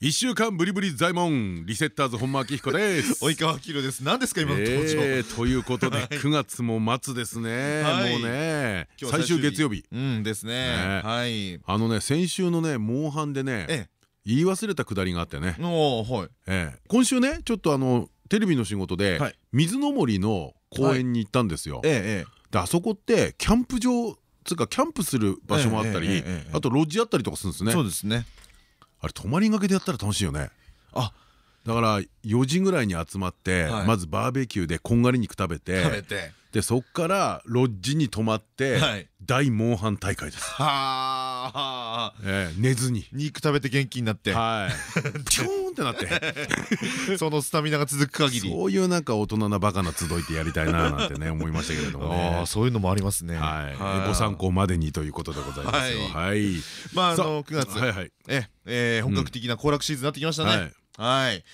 一週間ブリブリ財門。リセッターズ本間明彦です。及川明です。何ですか今の登場、えーということで 9月も末ですね、はい。もうね。最終月曜日。うんですね。ね。はい。あのね先週のねモンハンでねえ言い忘れたくだりがあってね。え、おーはい。ええ。今週ねちょっとあのテレビの仕事ではい。水の森の公園に行ったんですよ。ええであそこってキャンプ場つうかキャンプする場所もあったりええええええあとロッジあったりとかするんですね。そうですねあれ泊まりがけでやったら楽しいよね。あだから4時ぐらいに集まってはい。まずバーベキューでこんがり肉食べ食べて。てでそっからロッジに泊まってはい。大モンハン大会です。はあええ寝ずに。肉食べて元気になって。はい。チューンってなって。そのスタミナが続く限り。そういうなんか大人なバカな集いてやりたいななんてね思いましたけれどもあね。あそういうのもありますね。はい、ご参考までにということでございますよ。はい。まああさの9月。はいはい。ええー本格的な行楽シーズンになってきましたはねい。はい。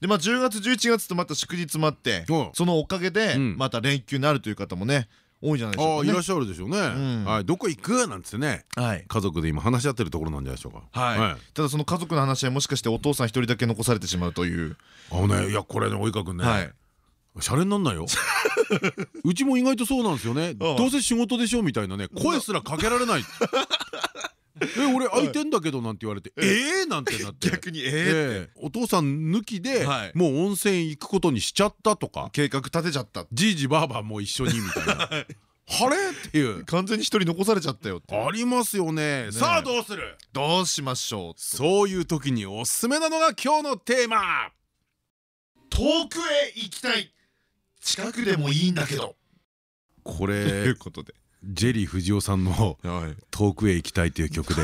でまあ10月11月とまた祝日もあっておそのおかげでうんまた連休になるという方もね多いんじゃないでしょああ、うかねいらっしゃるでしょうね。んはい、どこ行く？なんてね。はい家族で今話し合ってるところなんじゃないでしょうか。はいただその家族の話はもしかしてお父さん一人だけ残されてしまうというあのね、いや、これね、及川君ね。はいシャレになんないよ。うちも意外とそうなんですよね。どうせ仕事でしょみたいなね、声すらかけられない。え、俺空いてんだけどなんて言われて、ええなんてなって。逆にええお父さん抜きではい。もう温泉行くことにしちゃったとか。計画立てちゃった。じいじばあばも一緒にみたいな。晴れ？っていう。完全に一人残されちゃったよありますよね。さあどうする？どうしましょうそういう時におすすめなのが今日のテーマ。遠くへ行きたい。近くでもいいんだけど。こといれうことでジェリー藤尾さんのはい「遠くへ行きたい」という曲で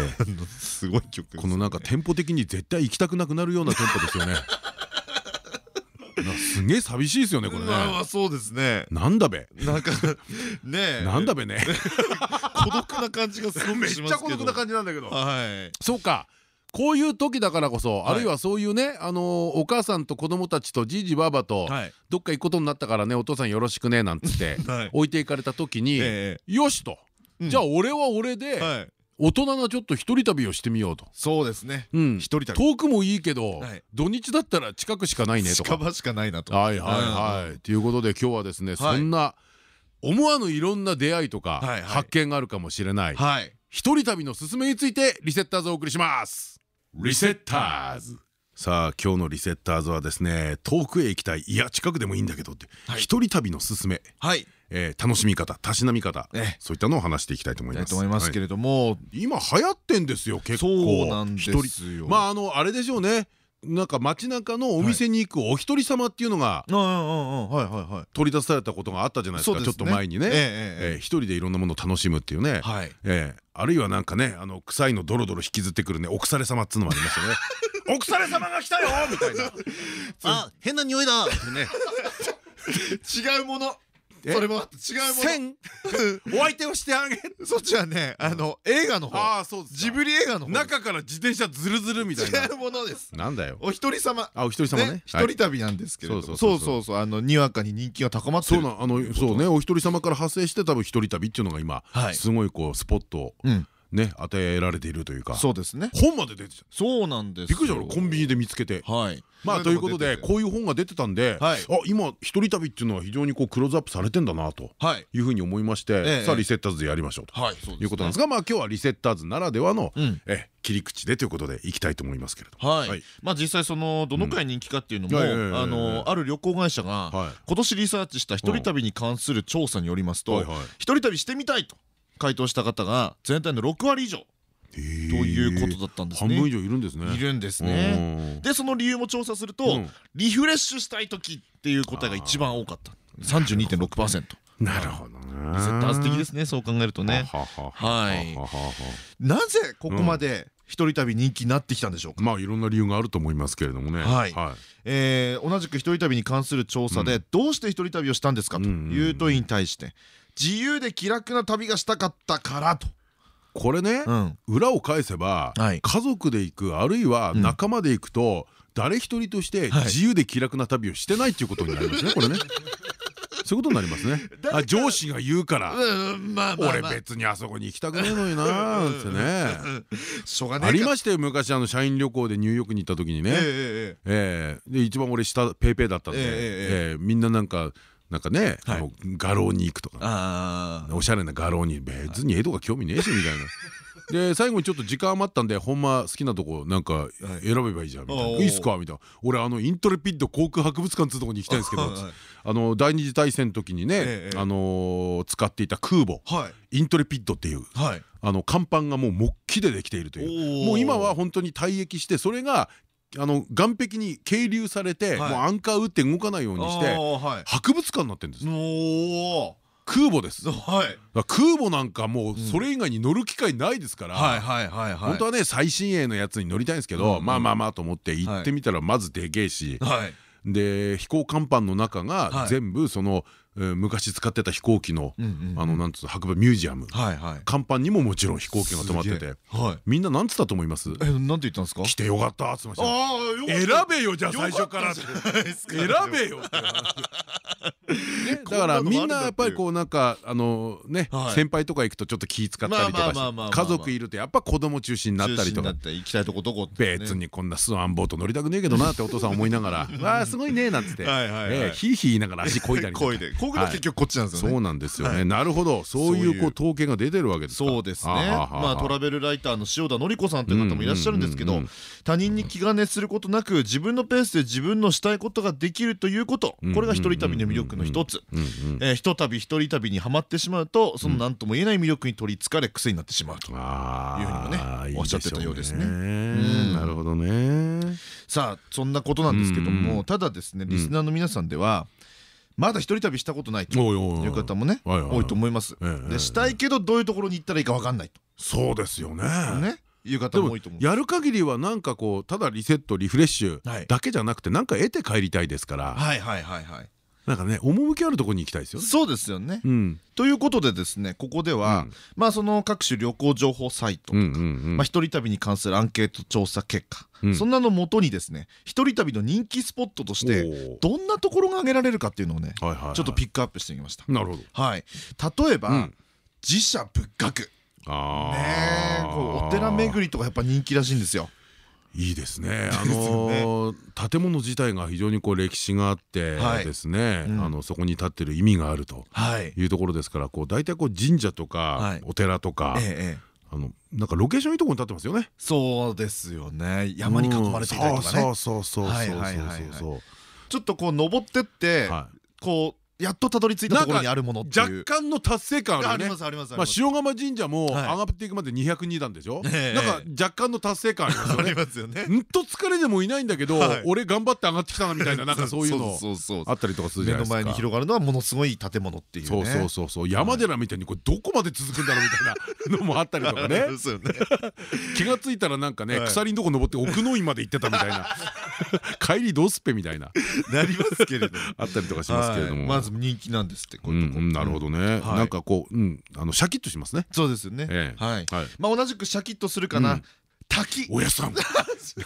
すごい曲です。ねこのなんかテンポ的に絶対行きたくなくなるようなテンポですよね。すげえ寂しいですよねこれね。あそうですね。なんだべ。なんかねえ。なんだべね。孤独な感じがすごめっくしますけど。ちゃ孤独な感じなんだけど。はい。そうかこういう時だからこそ、はい。あるいはそういうねあのお母さんと子供たちとじいじばあばと、はい。どっか行くことになったからねお父さんよろしくねなんつって はい。置いていかれた時に、えよしと、うん。じゃあ俺は俺で、大人なちょっと一人旅をしてみようと。そうですね。うん。一人旅。遠くもいいけど、はい。土日だったら近くしかないねとか。近場しかないなと。はいはいはい。ということで今日はですね、そんな思わぬいろんな出会いとか、発見があるかもしれない。一人旅のすすめについてリセッターズをお送りしますリセッターズ。さあ今日のリセッターズはですね遠くへ行きたい。いや近くでもいいんだけどって、はい。一人旅のすすめ、はい。えー楽しみ方たしなみ方、ええ。そういったのを話していきたいと思います。と思いますけはいれども。今流行ってんですよ結構。そうなんですよ。まああのあれでしょうねなんか街中のお店に行くお一人様っていうのが取り出されたことがあったじゃないですか。ちょっと前にね。一人でいろんなものを楽しむっていうね。あるいはなんかねあの臭いのドロドロ引きずってくるねお腐れ様っつうのもありましたよね。お腐れ様が来たよみたいな。あ変な匂いだってね。違うもの。えそれも違うも千？お相手をしてあげのそっちはねあの映画の方。ああそうですか。ジブリ映画の方中から自転車ズルズルみたいな。違うものです。なんだよ。お一人様。あお一人様ね。ね一人旅なんですけれども。そうそそうう。そうあのにわかに人気が高まってる。そうなあのそうね。お一人様から派生して多分一人旅っていうのが今はい。すごいこうスポットをうんね与えられているというか。そうですね。本まで出てた。そうなんですびっくりした俺コンビニで見つけて。はい。まあということでここういう本が出てたんであはい。今一人旅っていうのは非常にこうクローズアップされてんだなとはい。いうふうに思いましてええ。さあリセッターズでやりましょうと。はいいうことなんですがまあ今日はリセッターズならではのうん。え切り口でということでいきたいと思いますけれども。ははい。いまあ実際そのどのくらい人気かっていうのもあのある旅行会社がはい。今年リサーチした一人旅に関する調査によりますと一人旅してみたいと回答した方が全体の6割以上。とということだったんですね。半分以上いるんですね。いるんですね。でその理由も調査するとうん。リフレッシュしたい時っていう答えが一番多かった。32.6%なるほどなリセッターズ的ですねそう考えるとね。はい。なぜここまで一人旅人気になってきたんでしょうか？まあいろんな理由があると思いますけれどもね。はい。えー同じく一人旅に関する調査でどうして一人旅をしたんですかという問いに対して自由で気楽な旅がしたかったからと。これねうん。裏を返せばはい。家族で行くあるいは仲間で行くと誰一人としてはい。自由で気楽な旅をしてないっていうことになりますねこれね。そういうことになりますね。あ上司が言うから俺まあ別にあそこに行きたくねえのになーってね。ありましたよ昔あの社員旅行でニューヨークに行った時にね。ええええで一番俺下ペイペイだったんでええみんななんかなんかねあの画廊に行くとか。おしゃれな画廊に別に絵とか興味ねえしみたいな。で最後にちょっと時間余ったんでほんま好きなとこなんか選べばいいじゃんみたいな。おー「いいっすか?」みたいな「俺あのイントレピッド航空博物館っつうとこに行きたいんですけど」はいあの第二次大戦の時にねええあのー使っていた空母はい。イントレピッドっていうはい。あの甲板がもう木器でできているといおうー。もう今は本当に退役してそれがあの岸壁に係留されてもうはいアンカー打って動かないようにして博物館になってるんですお空母です。空母なんかもうそれ以外に乗る機会ないですから、はいはいはいはい。本当はね最新鋭のやつに乗りたいんですけど、まあまあまあと思って行ってみたらまずでけえし、はい。で飛行甲板の中がはい。全部その、えー昔使ってた飛行機の、あのなんつうの博物ミュージアム。甲板にももちろん飛行機が止まってて。みんななんつったと思います？えなんて言ったんですか？来てよかったっつってました。選べよじゃあ最初から選べよ だからみんなやっぱりこうなんかあのねはい。先輩とか行くとちょっと気使ったりとか家族いるとやっぱ子供中心になったりとか。行きたいとこどこってね。別にこんなスワンボート乗りたくねえけどなってお父さん思いながら「わあすごいね」なんつって。はいはい言いながら足こいだりとか こぐの結局こっちなんですよね。そうなんですよはい。ねなるほど。そういそうこう統計が出てるわけですか。そうですね。まあトラベルライターの塩田典子さんという方もいらっしゃるんですけど他人に気兼ねすることなく自分のペースで自分のしたいことができるということ。これが一人旅の魅力の一つ。ひとたび一人旅にはまってしまうとその何とも言えない魅力に取りつかれ癖になってしまうと。あいうふうにもねおっしゃってたようですね。なるほどね。さあそんなことなんですけどもただですねリスナーの皆さんではまだ一人旅したことないとおいう方もね多いと思います。ええでしたいけどどういうところに行ったらいいか分かんないそうですよね。とね。いう方でもも多いと思う。やる限りはなんかこうただリセットリフレッシはい。ュだけじゃなくてなんか得て帰りたいですから。はいはいはいはいなんかね趣あるところに行きたいですよそうですよね。うん。ということでですねここではうん。まあその各種旅行情報サイトうんうんうん。まあ一人旅に関するアンケート調査結果うん。そんなのもとにですね一人旅の人気スポットとしてどんなところが挙げられるかっていうのをねちょっとピックアップしてみました。なるほど。はい。例えばうん。自社仏閣。あねえこうお寺巡りとかやっぱ人気らしいんですよいいですね。あのー建物自体が非常にこう歴史があってはい。ですね、うん。あのそこに立ってる意味があるとはい。いうところですから、こう大体こう神社とはい。かお寺とか、あのなんかロケーションいいところに立ってますよね。そうですよね。山に囲まれていたりとかね。うん。そうそうそうそうはいそうそうそうちょっとこう登ってってはい。こうやっとたどり着いたところにあるものっていう。若干の達成感あありるよね。ますありますありまあます塩釜神社も上はいがっていくまで202段でしょ？ええなんか若干の達成感ありますよね。んと疲れでもいないんだけどはい、俺頑張って上がってきたなみたいな なんかそういうのあったりとかするじ目のゃないですか。前に広がるのはものすごい建物っていうね。そうそうそう。そう山寺みたいにこれどこまで続くんだろうみたいなのもあったりとかね。気がついたらなんかねはい。鎖のとこ登って奥の院まで行ってたみたいな。帰りどうすっぺみたいな。なりますけれども。あったりとかしますけれども。はいまず人気なんですってこうういうとこ。なるほどね。はい。なんかこううんあのシャキッとしますね。そうですよね。ええ。はい。はい。まあ同じくシャキッとするかうなん滝。おやさん。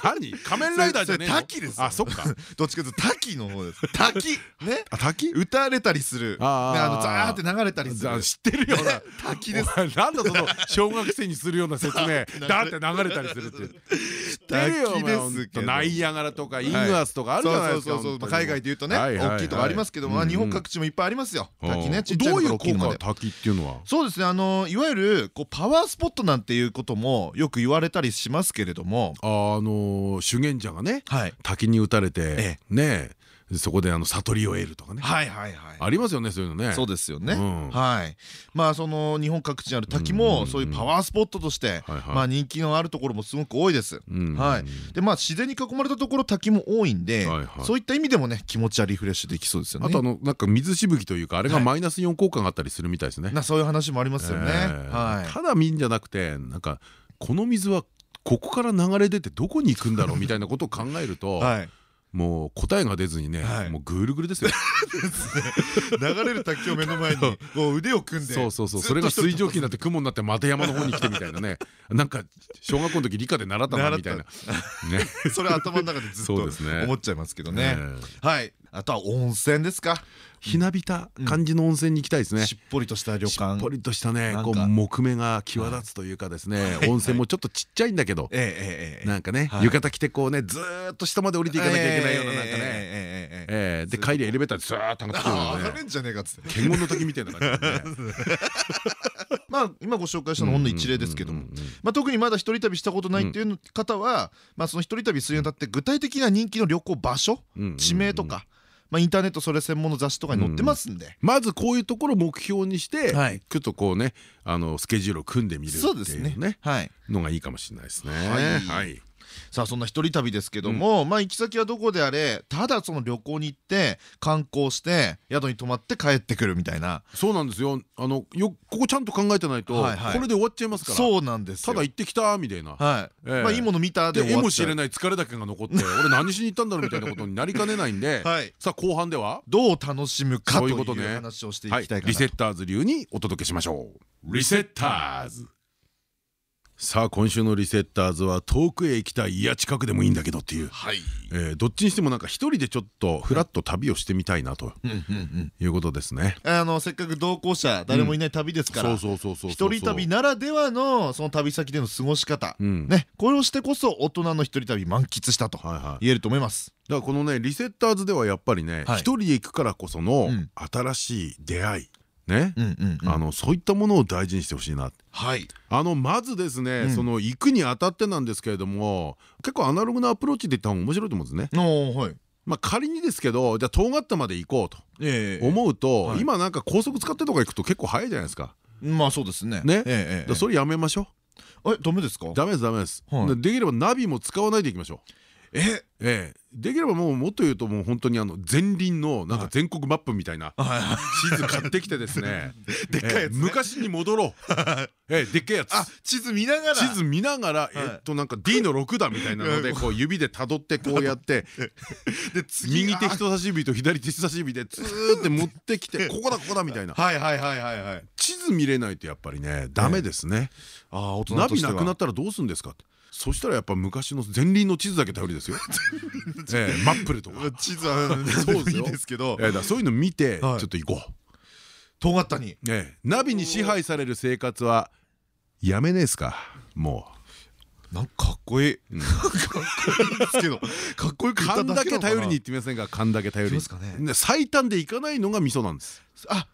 何？仮面ライダーじゃねえ滝ですよ。あそっか。どっちかというと滝の方です。滝。ね。あ滝？打たれたりする。ねあーあのザーって流れたりする。知ってるような滝です。なんだその小学生にするような説明。だって流れたりするって知ってるよお前滝ですけどナイアガラとかイングアスとかあるじゃないですかそうそうそうそう。本当に。海外で言うとね大きいとこありますけどもまあ日本各地もいっぱいありますよ。滝うん。ねちっちゃいのから大きいのまで。滝っていうのは？そうですねあのいわゆるこうパワースポットなんていうこともよく言われたりしますけれども。あの修験者がねはい。滝に打たれてえねそこであの悟りを得るとかね。はいはいはい。ありますよねそういうのね。そうですよね、うん。はい。まあその日本各地にある滝もそういうパワースポットとしてまあ人気のあるところもすごく多いです。うん。はい、でまあ自然に囲まれたところ滝も多いんで、そういった意味でもね気持ちはリフレッシュできそうですよね。あとあのなんか水しぶきというかあれがはい。マイナスイオン効果があったりするみたいですね。なそういう話もありますよね。えーはい。ただ見んじゃなくてなんかこの水はここから流れ出てどこに行くんだろうみたいなことを考えると、はい。もう答えが出ずにね、はい。もうぐるぐるですよ。流れる滝を目の前にこう腕を組んでそうそうそう。それが水蒸気になって雲になってまた山の方に来てみたいなね。なんか小学校の時理科で習ったなみたいな。ね。それ頭の中でずっと思っちゃいますけどねえ。はいあとは温泉ですか。ひなびた感じの温泉に行きたいですね、しっぽりとした旅館。しっぽりとしたねこう木目が際立つというかですね、温泉もちょっとちっちゃいんだけど、なんかね、浴衣着てこうねずっと下まで降りていかなきゃいけないようななんかね、ええで帰りエレベーターでずっと上がってくる、んじゃねえかつて剣の時みたいな感じでまあ今ご紹介したのほんの一例ですけども。特にまだ一人旅したことないっていう方は、まあ、その一人旅するにあたって具体的な人気の旅行場所地名とか、まあインターネットそれ専門の雑誌とかに載ってますんで。まずこういうところを目標にして、はい。ちょっとこうねあのスケジュールを組んでみるってそうですねいうね。はい。のがいいかもしれないですね。はい。はいさあそんな一人旅ですけども、まあ行き先はどこであれただその旅行に行って観光して宿に泊まって帰ってくるみたいな。そうなんですよ。あのよここちゃんと考えてないと、はいはい。これで終わっちゃいますから。そうなんですよ。ただ行ってきたみたいな。はい、ええ。まあいいもの見たでで絵も知れいない疲れだけが残って 俺何しに行ったんだろうみたいなことになりかねないんで、はい。さあ後半では、どう楽しむかという話をしていきたいかなリセッターズ流にお届けしましょう。リセッターズさあ今週のリセッターズは遠くへ行きたい。いや近くでもいいんだけどっていう、はい。えーどっちにしてもなんか一人でちょっとフラッと旅をしてみたいなと。いうことですね。あのせっかく同行者誰もいない旅ですから、一人旅ならではのその旅先での過ごし方、うん。ね。これをしてこそ大人の一人旅満喫したとはいはい。言えると思います。だからこのねリセッターズではやっぱりねはい。一人で行くからこそのうん。新しい出会いね。あのそういったものを大事にしてほしいな。はい。あのまずですね、うん。その行くにあたってなんですけれども結構アナログなアプローチで言った方が面白いと思うんですね。はい。まあ仮にですけどじゃあ遠賀まで行こうとええ。思うと、はい。今なんか高速使ってとか行くと結構早いじゃないですか。まあそうですね。ね。ええそれやめましょええダメですか？う。ダメですダメです。できればナビも使わないでいきましょう。えええ、できればもうもっと言うともう本当にあの前輪のなんか全国マップみたいな地図買ってきてですね。でっかいやつ昔に戻ろう。ええでっかいやつ。あ地図見ながら。地図見ながらえっとなんか D の6だみたいなのでこう指でたどってこうやってで次右手人差し指と左手人差し指でツーって持ってきて ここだここだみたいな。はいはいはいはいはい。地図見れないとやっぱりねダメですね。ああ大人ナビとしては。なくなったらどうするんですかそしたらやっぱ昔のゼンリンの地図だけ頼りですよ。ええマップルとか。地図はそうですよいいですけど そういうの見てちょはいっと行こう。遠ったに。ええナビに支配される生活はやめねえっすか？もなんかかっこいい。うん。かっこいいですけど。かっこようく言った勘だけ頼りに行ってみませんか？勘だけ頼りに。行きますかね。ね最短で行かないのが味噌なんです。あ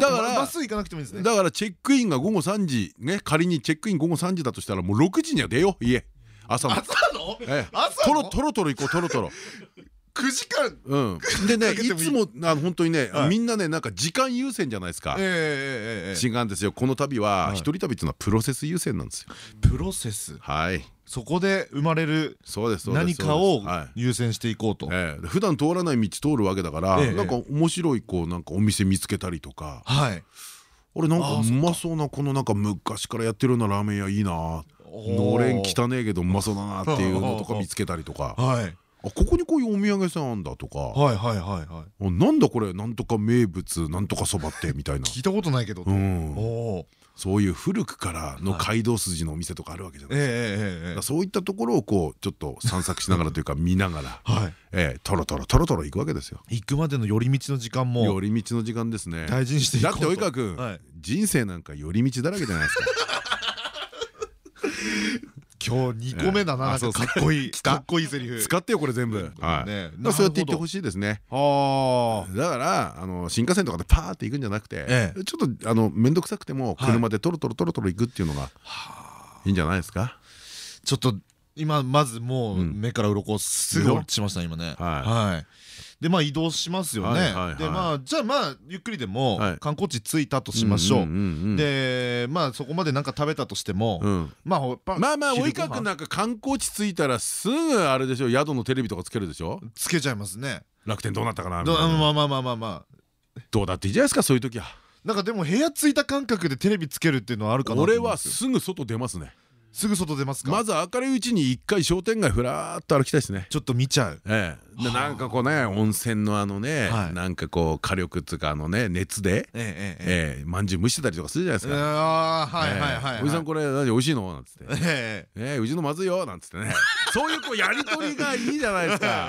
だだかかららまっすぐ行かなくてもいいんですね。だからチェックインが午後3時ね仮にチェックイン午後3時だとしたらもう6時には出よう家。朝の。朝の？ええ。朝の？トロトロトロ行こうトロトロ。9時間。うん。でねいつもあの本当にねはい。みんなねなんか時間優先じゃないですか。違うんですよ。この旅ははい。一人旅っていうのはプロセス優先なんですよ。プロセス。はいそこで生まれる何かを優先していこうと。ええ。普段通らない道通るわけだからええ。なんか面白いこうなんかお店見つけたりとか。はい。俺なんかうまそうなこのなんか昔からやってるようなラーメン屋いいな。のれん汚ねえけどうまそうだなっていうのとか見つけたりとか。あはいここにこういうお土産屋さんあんだとか。はいはいはいはいあなんだこれ？なんとか名物なんとかそばってみたいな。聞いたことないけどうん。おおそういう古くからの街道筋のお店とかあるわけじゃないええですかそういったところをこうちょっと散策しながらというか見ながら はい。ええトロトロトロトロ行くわけですよ。行くまでの寄り道の時間も。寄り道の時間ですね。大事にしてだって及川君はい。人生なんか寄り道だらけじゃないですか今日2個目だなかかっこいい。かっこいいセリフ。使ってよこれ全部。はそうやって行ってほしいですね。あ。だからあの新幹線とかでパーって行くんじゃなくてええ。ちょっとあの面倒くさくてもはい。車でトロトロトロトロ行くっていうのがいいんじゃないですか？ちょっと今まずもううん。目から鱗すぐ落ちました今ね。はい。はいでまあ移動しますよね。でまあじゃあまあゆっくりでもはい。観光地着いたとしましょう。ででまあそこまでなんか食べたとしてもまあやっぱまあまあ昼ご飯。及川君なんか観光地着いたらすぐあれでしょ。宿のテレビとかつけるでしょ。つけちゃいますね。楽天どうなったかな？まあまあまあまあまあどうだっていいじゃないですかそういう時は。なんかでも部屋着いた感覚でテレビつけるっていうのはあるかな俺はすぐ外出ますね。すぐ外出ますか？まず明るいうちに一回商店街ふらっと歩きたいですね。ちょっと見ちゃう。ええ、でなんかこうね温泉のあのね、なんかこう火力っつうかあのね熱でええええまんじゅう蒸してたりとかするじゃないですか。ああはいはいはいおじさんこれ何美味しいの？なんつって。ええうちのまずいよ？なんつってね。そういうこうやりとりがいいじゃないですか。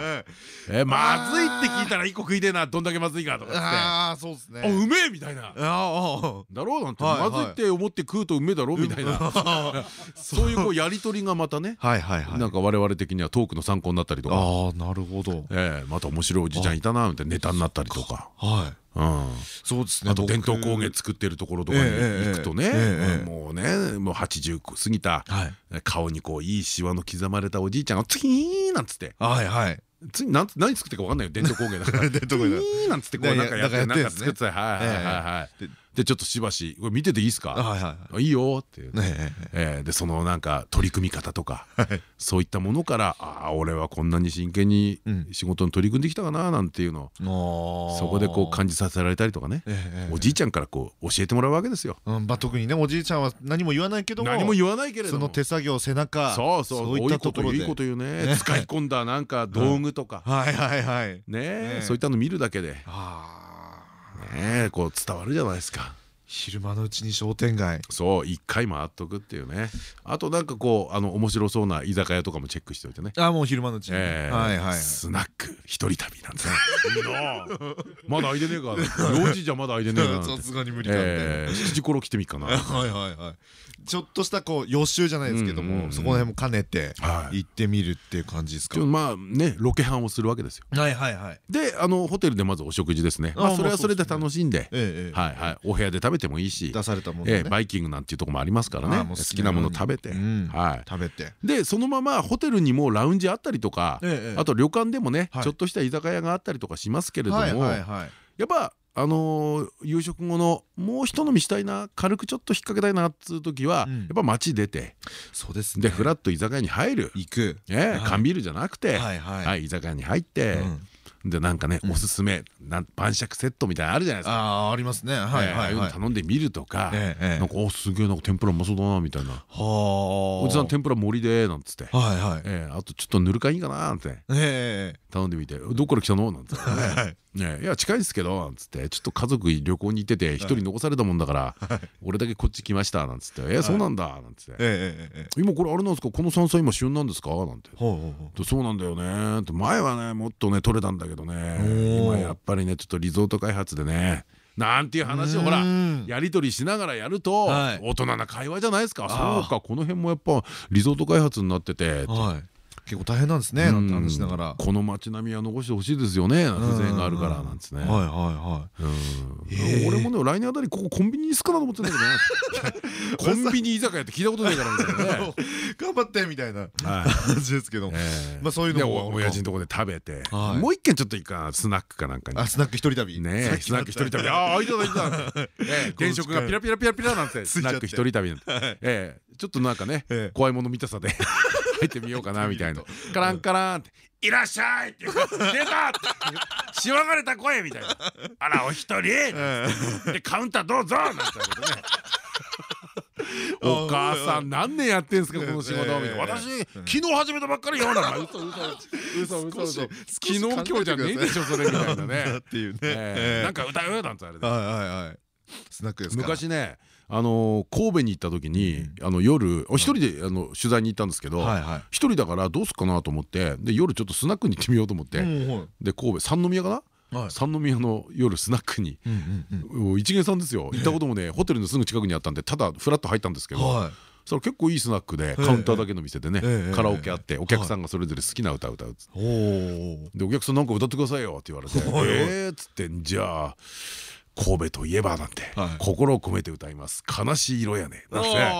えまずいって聞いたら一個食いてえなどんだけまずいかとかって。ああそうですね。うめえみたいな。だろう？なんてまずいって思って食うとうめえだろ？みたいな。そういうこうやりとりがまたねなんか我々的にはトークの参考になったりとか。ああなるほどええまた面白いおじちゃんいたなみたいなネタになったりとか。はい。そうですねあと伝統工芸作ってるところとかに行くとねもうねもう80過ぎた顔にこういいしわの刻まれたおじいちゃんが「ツキーン!」なんつって。はいはい。次何何作ってるか分かんないよ伝統工芸だから。伝統工芸なんつってこうなんかやってなんか作ってはいはいはいはいでちょっとしばしこれ見てていいですか？いいよってでそのなんか取り組み方とかそういったものからああ俺はこんなに真剣に仕事に取り組んできたかななんていうのそこでこう感じさせられたりとかね。おじいちゃんからこう教えてもらうわけですよ。特にねおじいちゃんは何も言わないけど何も言わないけれどその手作業背中そうそういいこといいこと言うね。使い込んだなんか道具とか。はいはいはい。ねそういったの見るだけで。ああねこう伝わるじゃないですか。昼間のうちに商店街。そう一回回っとくっていうね。あとなんかこうあの面白そうな居酒屋とかもチェックしておいてね。あもう昼間のうちにはいはいスナック一人旅なんですね。いいなまだ空いてねえか。4時じゃまだ空いてねえか さすがに無理だって7時頃来てみっかな。はいはいはいちょっとしたこう予習じゃないですけどもそこら辺も兼ねて行ってみるっていう感じですか？まあねロケハンをするわけですよ。はいはいはい。であのホテルでまずお食事ですね。まあそれはそれで楽しんで。はいはい。お部屋で食べてもいいし出されたものバイキングなんていうとこもありますからね。好きなもの。食べて。はい。食べて。でそのままホテルにもラウンジあったりとかあと旅館でもねちょっとした居酒屋があったりとかしますけれどもやっぱあの夕食後のもう一飲みしたいな軽くちょっと引っ掛けたいなっつう時は、やっぱ街出てそうですでフラッと居酒屋に入る。行く。缶ビールじゃなくて居酒屋に入って。でなんかねおすすめ晩酌セットみたいなあるじゃないですか。あありますね。はいはい頼んでみるとかなんかおすげえなんか天ぷらうまそうだなみたいな「おじさん天ぷら盛りで」なんつって「あとちょっとぬるかいいかな」って。頼んでみて「どっから来たの?」なんつって 「いや近いですけど」なんつって「ちょっと家族旅行に行ってて一人残されたもんだから俺だけこっち来ました」なんつって「えそうなんだ」なんつって「今これあれなんですか？この山菜今旬なんですか?」なんて「そうなんだよね」って。前はねもっとね取れたんだけどね。今やっぱりねちょっとリゾート開発でね。なんていう話をほらやり取りしながらやると大人な会話じゃないですか。そうかこの辺もやっぱリゾート開発になってて結構大変なんですねなんて話しながら。この街並みは残してほしいですよね風情があるからなんですね。はいはいはい。俺もね来年あたりここコンビニにすかなと思ってんだけどね。コンビニ居酒屋って聞いたことないからみたいなね 頑張ってみたいな感じですけど。まあそういうのを親父のとこで食べて。もう一軒ちょっといいかスナックかなんかに。あスナック一人旅。ねスナック一人旅。ああいただいた。電飾がピラピラピラピラなんてスナック一人旅。なんてちょっとなんかね怖いもの見たさで入ってみようかなみたいな。カランカランって「いらっしゃい!」って「出た!」ってしわがれた声みたいな「あらお一人!」でカウンターどうぞなんて言われてね。お母さん何年やってんすかこの仕事みたいな。私昨日始めたばっかりよなんか。嘘嘘嘘嘘。嘘昨日今日じゃねえでしょそれみたいなね。っていうね。なんか歌う？なんてあれではいはいはい。スナックです昔ねあの神戸に行った時にあの夜一人であの取材に行ったんですけど一人だからどうすっかなと思ってで夜ちょっとスナックに行ってみようと思ってで神戸三宮かな？三宮の夜スナックに。一元さんですよ。行ったこともねホテルのすぐ近くにあったんでただフラッと入ったんですけどそれ結構いいスナックでカウンターだけの店でねカラオケあってお客さんがそれぞれ好きな歌歌うでお客さんなんか歌ってくださいよって言われて「ええ」っつってじゃあ神戸といえばなんて心を込めて歌います。悲しい色やね。なんてね。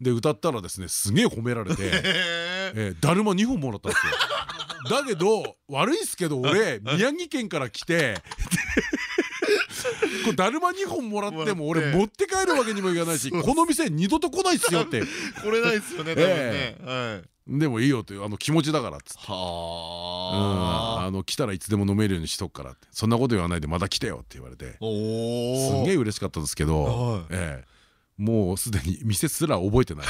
で歌ったらですねすげえ褒められて だるま2本もらったんですよ。だけど悪いっすけど俺宮城県から来て これだるま2本もらっても俺持って帰るわけにもいかないしこの店二度と来ないっすよって。来れないっすよね多分ねでもいいよというあの気持ちだからっつって。あ。の来たらいつでも飲めるようにしとくからって。そんなこと言わないでまた来てよって言われて。すんげえ嬉しかったですけどもうすでに店すら覚えてない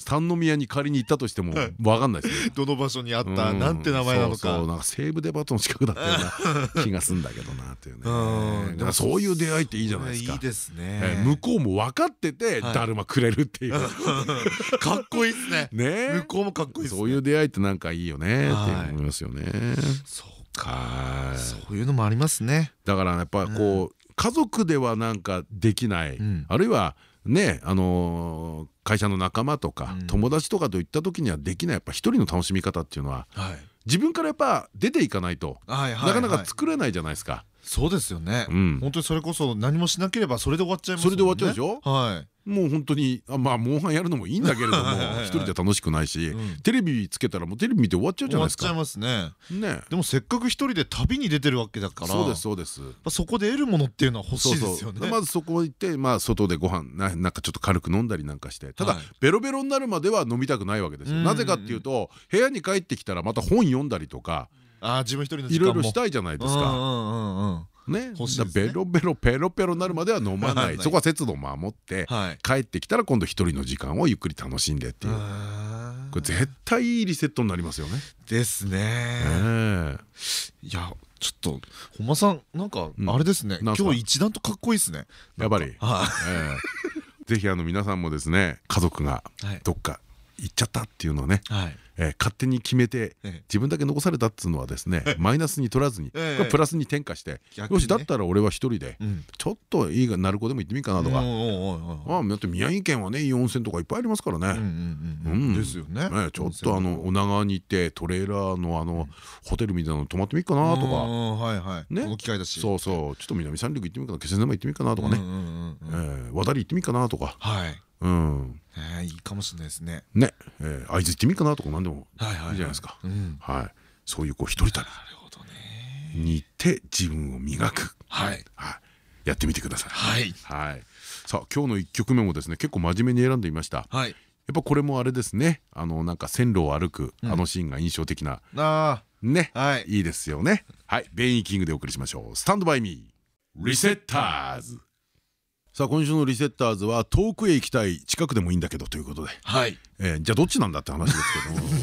三宮に仮に行ったとしても分かんないですよ どの場所にあったなんて名前なのか。なんか西武デパートの近くだったような 気がするんだけどなっていうね。だからそういう出会いっていいじゃないですか。いいですね。向こうも分かっててだるまくれるっていう。かっこいいですね。ね。向こうもかっこいいそういう出会いってなんかいいよねって思いますよね。そうか。そういうのもありますね。だからやっぱこう家族ではなんかできない。あるいはねあの会社の仲間とか友達とかといった時にはできないやっぱ一人の楽しみ方っていうのは自分からやっぱ出ていかないとなかなか作れないじゃないですか。そうですよね。本当にそれこそ何もしなければそれで終わっちゃいますそれで終わっちゃうでしょ？はい。もう本当にあまあモンハンやるのもいいんだけれども 一人じゃ楽しくないしテレビつけたらもうテレビ見て終わっちゃうじゃないですか。終わっちゃいますね。ねでもせっかく一人で旅に出てるわけだからそうですそうですそこで得るものっていうのは欲しいですよね。まずそこ行ってまあ外でご飯ななんかちょっと軽く飲んだりなんかしてただベロベロになるまでは飲みたくないわけですよ。なぜかっていうと部屋に帰ってきたらまた本読んだりとかあ自分一人のいろいろしたいじゃないですか。ね、ベロベロペロペロになるまでは飲まない。そこは節度を守って帰ってきたら今度一人の時間をゆっくり楽しんでっていう。これ絶対いいリセットになりますよね。ですね。いやちょっと本間さんなんかあれですね。今日一段とかっこいいですね。やっぱり。ぜひあの皆さんもですね家族がどっか行っちゃったっていうのをね、え勝手に決めて自分だけ残されたっつうのはですねマイナスに取らずにプラスに転化してよしだったら俺は一人でちょっといいが鳴子でも行ってみるかなとか。あだって宮城県はねいい温泉とかいっぱいありますからね。ですよね。ちょっとあの女川に行ってトレーラーのあのホテルみたいなの泊まってみるかなとか。ね。この機会だし。そうそう。ちょっと南三陸行ってみるかな気仙沼行ってみるかなとかね。和田行ってみるかなとか。はいうん、いいかもしれないですね。ね、ええ、合図行ってみるかなとか何でもいいじゃないですか。はい、そういうこう一人旅。に行って自分を磨く。はい、はい、やってみてください。はい、はい。さあ今日の一曲目もですね結構真面目に選んでみました。はい。やっぱこれもあれですね。あのなんか線路を歩くあのシーンが印象的な、あね、はい、いいですよね。はい。ベインキングでお送りしましょう。スタンドバイミーリセッターズさあ今週のリセッターズは遠くへ行きたい近くでもいいんだけどということで、はい。えー、じゃあどっちなんだって話です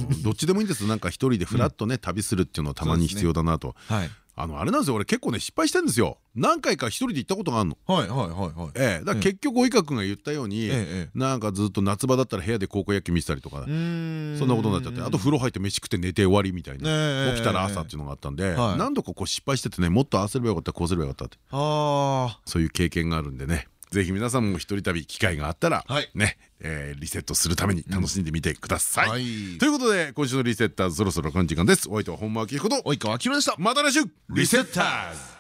けど どっちでもいいんです。なんか一人でフラッとね、旅するっていうのはたまに必要だなと。はい。あのあれなんですよ。俺結構ね失敗してんですよ。何回か一人で行ったことがあるの。はいはいはいはい。ええだから結局及川君が言ったようになんかずっと夏場だったら部屋で高校野球見てたりとかそんなことになっちゃって。あと風呂入って飯食って寝て終わりみたいな起きたら朝っていうのがあったんで何度かこう失敗しててねもっとああすればよかったこうすればよかったって。そういう経験があるんでねぜひ皆さんも一人旅機会があったら、はい、ね、えー、リセットするために楽しんでみてください。うんはい、ということで今週のリセッターズそろそろこの時間です。お相手は本間明彦と及川明でした。また来週リセッターズ